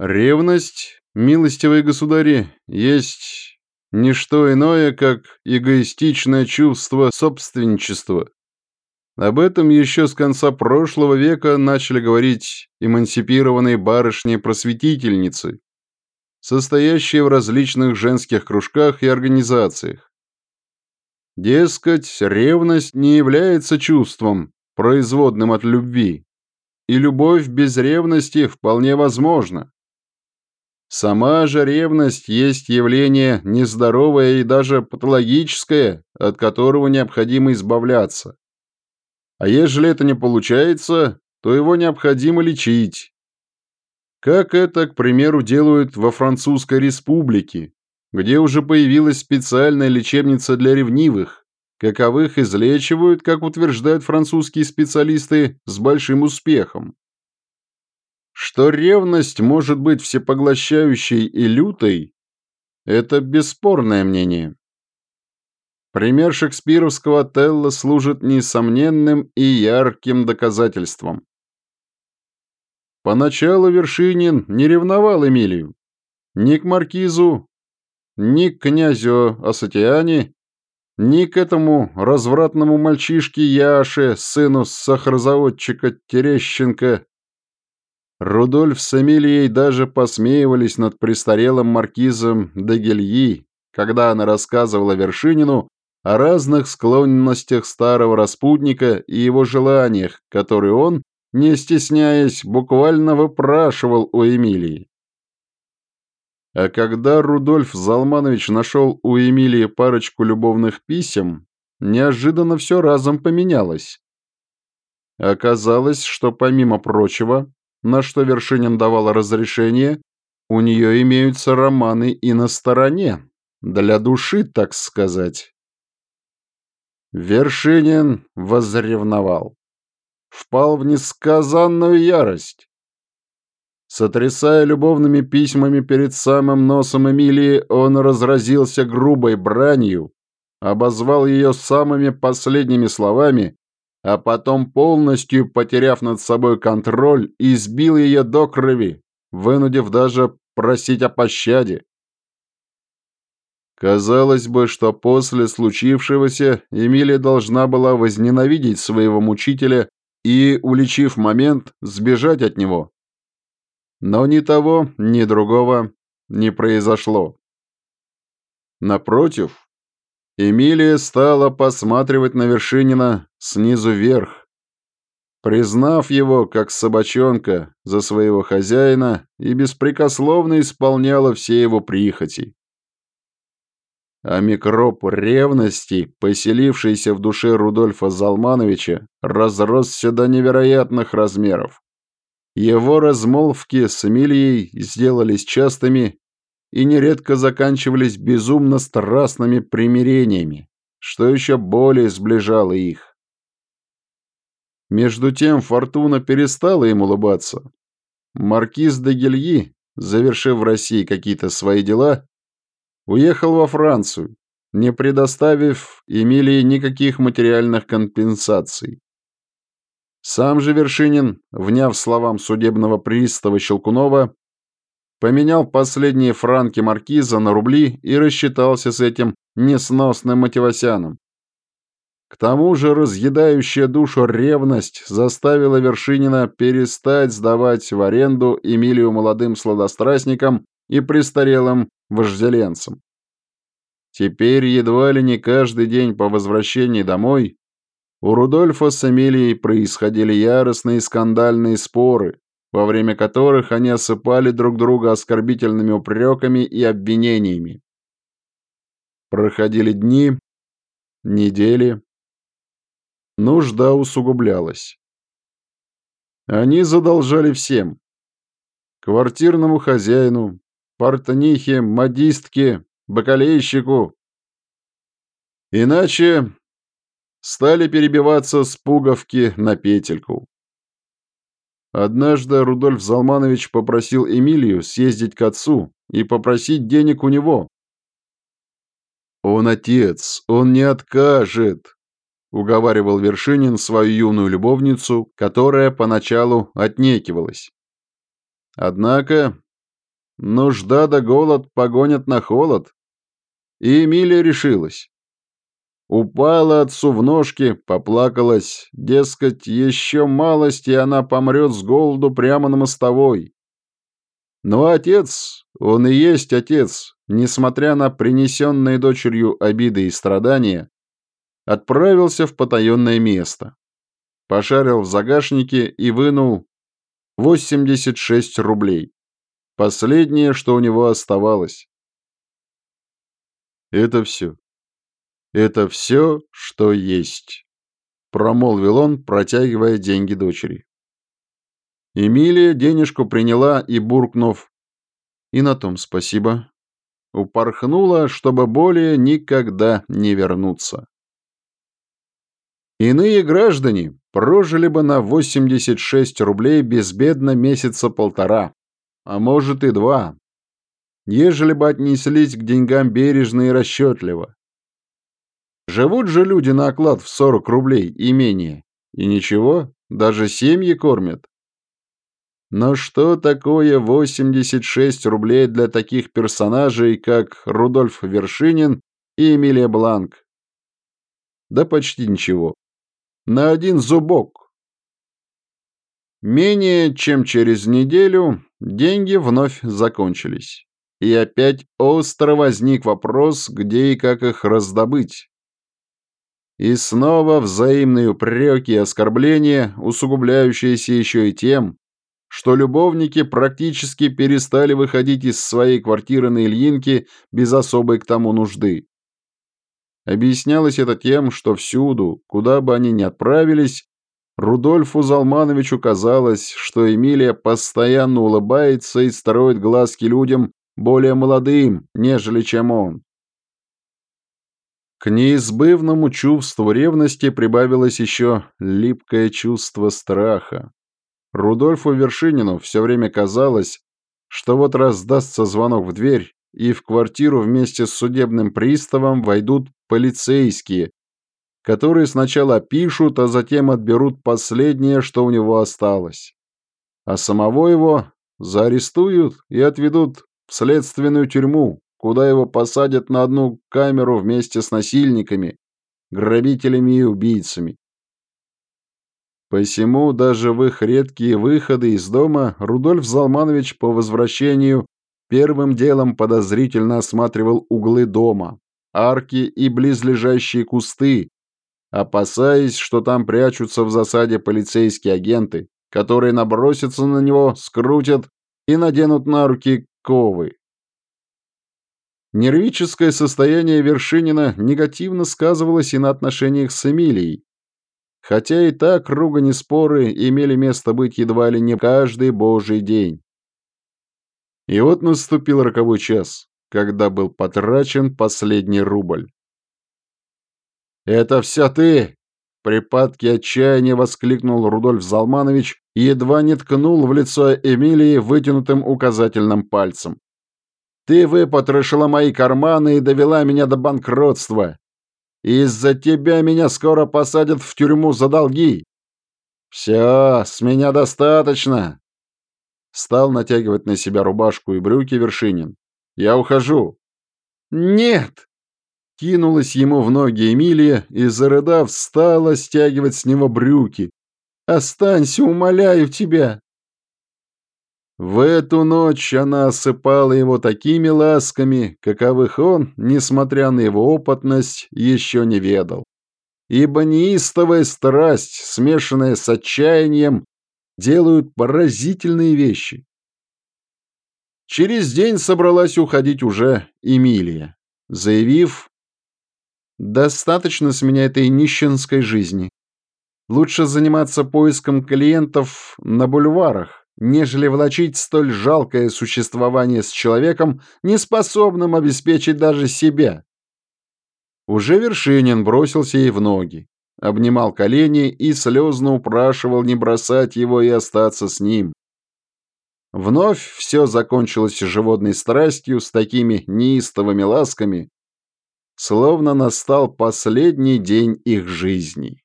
Ревность, милостивые государи, есть не что иное, как эгоистичное чувство собственничества. Об этом еще с конца прошлого века начали говорить эмансипированные барышни-просветительницы, состоящие в различных женских кружках и организациях. Дескать, ревность не является чувством, производным от любви, и любовь без ревности вполне возможна. Сама же ревность есть явление нездоровое и даже патологическое, от которого необходимо избавляться. А ежели это не получается, то его необходимо лечить. Как это, к примеру, делают во Французской республике, где уже появилась специальная лечебница для ревнивых, каковых излечивают, как утверждают французские специалисты, с большим успехом. Что ревность может быть всепоглощающей и лютой, это бесспорное мнение. Пример шекспировского Телла служит несомненным и ярким доказательством. Поначалу Вершинин не ревновал Эмилию. Ни к маркизу, ни к князю Асатиане, ни к этому развратному мальчишке Яше, сыну сахарозаводчика Терещенко, Рудольф с Эмилией даже посмеивались над престарелым маркизом Дегельи, когда она рассказывала Вершинину о разных склонностях старого распутника и его желаниях, которые он, не стесняясь, буквально выпрашивал у Эмилии. А когда Рудольф Залманович нашел у Эмилии парочку любовных писем, неожиданно все разом поменялось. Оказалось, что помимо прочего, на что Вершинин давал разрешение, у нее имеются романы и на стороне, для души, так сказать. Вершинин возревновал. Впал в несказанную ярость. Сотрясая любовными письмами перед самым носом Эмилии, он разразился грубой бранью, обозвал ее самыми последними словами а потом, полностью потеряв над собой контроль, избил ее до крови, вынудив даже просить о пощаде. Казалось бы, что после случившегося Эмилия должна была возненавидеть своего мучителя и, уличив момент, сбежать от него. Но ни того, ни другого не произошло. Напротив, Эмилия стала посматривать на Вершинина снизу вверх. Признав его, как собачонка, за своего хозяина и беспрекословно исполняла все его прихоти. А микроб ревности, поселившийся в душе Рудольфа Залмановича, разросся до невероятных размеров. Его размолвки с Эмилией сделались частыми и нередко заканчивались безумно страстными примирениями, что еще более сближало их. Между тем Фортуна перестала им улыбаться. Маркиз де Гельи, завершив в России какие-то свои дела, уехал во Францию, не предоставив Эмилии никаких материальных компенсаций. Сам же Вершинин, вняв словам судебного пристава Щелкунова, поменял последние франки маркиза на рубли и рассчитался с этим несносным Мативасяном. К тому же разъедающая душу ревность заставила Вершинина перестать сдавать в аренду Эмилию молодым сладострастникам и престарелым вожделенцам. Теперь едва ли не каждый день по возвращении домой у Рудольфа с Эмилией происходили яростные скандальные споры, во время которых они осыпали друг друга оскорбительными упреками и обвинениями. Проходили дни, недели. Нужда усугублялась. Они задолжали всем. Квартирному хозяину, портнихе, модистке, бакалейщику. Иначе стали перебиваться с пуговки на петельку. Однажды Рудольф Залманович попросил Эмилию съездить к отцу и попросить денег у него. «Он отец, он не откажет», — уговаривал Вершинин свою юную любовницу, которая поначалу отнекивалась. Однако нужда да голод погонят на холод. И Эмилия решилась. Упала отцу в ножки, поплакалась, дескать, еще малость, и она помрет с голоду прямо на мостовой. Но отец, он и есть отец, несмотря на принесенные дочерью обиды и страдания, отправился в потаенное место. Пошарил в загашнике и вынул 86 рублей. Последнее, что у него оставалось. Это все. Это все, что есть, промолвил он, протягивая деньги дочери. Эмилия денежку приняла и, буркнув «И на том спасибо», упорхнула, чтобы более никогда не вернуться. Иные граждане прожили бы на 86 рублей безбедно месяца полтора, а может и два, ежели бы отнеслись к деньгам бережно и расчетливо. Живут же люди на оклад в 40 рублей и менее. И ничего, даже семьи кормят. Но что такое 86 рублей для таких персонажей, как Рудольф Вершинин и Эмилия Бланк? Да почти ничего. На один зубок. Менее чем через неделю деньги вновь закончились. И опять остро возник вопрос, где и как их раздобыть. И снова взаимные упреки и оскорбления, усугубляющиеся еще и тем, что любовники практически перестали выходить из своей квартиры на Ильинке без особой к тому нужды. Объяснялось это тем, что всюду, куда бы они ни отправились, Рудольфу Залмановичу казалось, что Эмилия постоянно улыбается и строит глазки людям более молодым, нежели чем он. К неизбывному чувству ревности прибавилось еще липкое чувство страха. Рудольфу Вершинину все время казалось, что вот раздастся звонок в дверь, и в квартиру вместе с судебным приставом войдут полицейские, которые сначала пишут, а затем отберут последнее, что у него осталось. А самого его заарестуют и отведут в следственную тюрьму, куда его посадят на одну камеру вместе с насильниками, грабителями и убийцами. Посему даже в их редкие выходы из дома Рудольф Залманович по возвращению первым делом подозрительно осматривал углы дома, арки и близлежащие кусты, опасаясь, что там прячутся в засаде полицейские агенты, которые набросятся на него, скрутят и наденут на руки ковы. Нервическое состояние Вершинина негативно сказывалось и на отношениях с Эмилией. Хотя и так ругань и споры имели место быть едва ли не каждый божий день. И вот наступил роковой час, когда был потрачен последний рубль. «Это все ты!» В припадке отчаяния воскликнул Рудольф Залманович и едва не ткнул в лицо Эмилии вытянутым указательным пальцем. Ты выпотрошила мои карманы и довела меня до банкротства. Из-за тебя меня скоро посадят в тюрьму за долги. Все, с меня достаточно. Стал натягивать на себя рубашку и брюки Вершинин. Я ухожу. Нет! Кинулась ему в ноги Эмилия и, зарыдав, стала стягивать с него брюки. «Останься, умоляю тебя!» В эту ночь она осыпала его такими ласками, каковых он, несмотря на его опытность, еще не ведал. Ибо неистовая страсть, смешанная с отчаянием, делают поразительные вещи. Через день собралась уходить уже Эмилия, заявив, «Достаточно с меня этой нищенской жизни. Лучше заниматься поиском клиентов на бульварах, нежели влачить столь жалкое существование с человеком, неспособным обеспечить даже себя. Уже Вершинин бросился ей в ноги, обнимал колени и слезно упрашивал не бросать его и остаться с ним. Вновь все закончилось животной страстью с такими неистовыми ласками, словно настал последний день их жизни.